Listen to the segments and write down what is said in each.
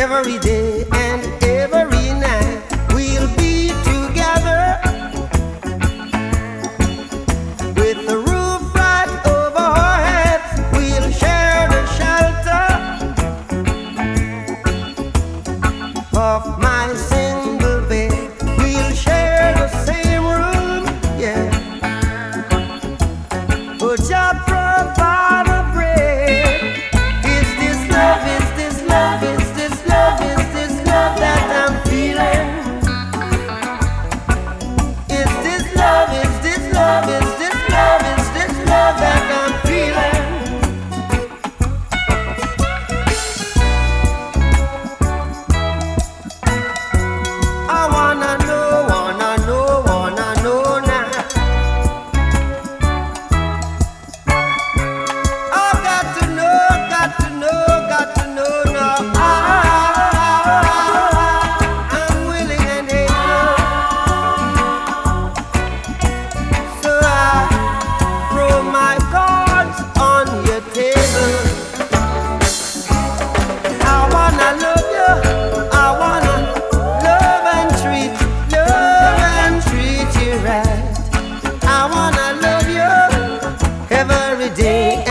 every day and every night we'll be together. With the roof right over our heads we'll share the shelter of my single bed. We'll share the same room yeah. Put your brother every day.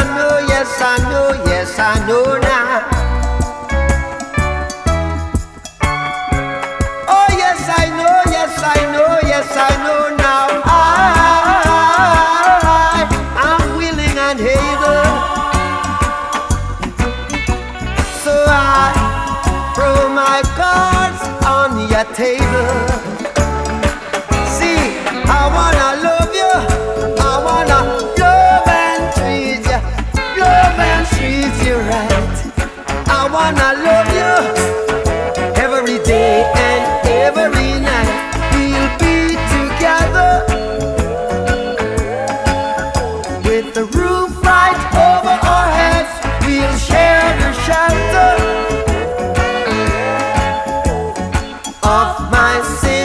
I know, yes I know, yes I know now. Oh yes I know, yes I know, yes I know now. I'm willing and able. So I throw my cards on your table. with the roof right over our heads. We'll share the shelter of my city.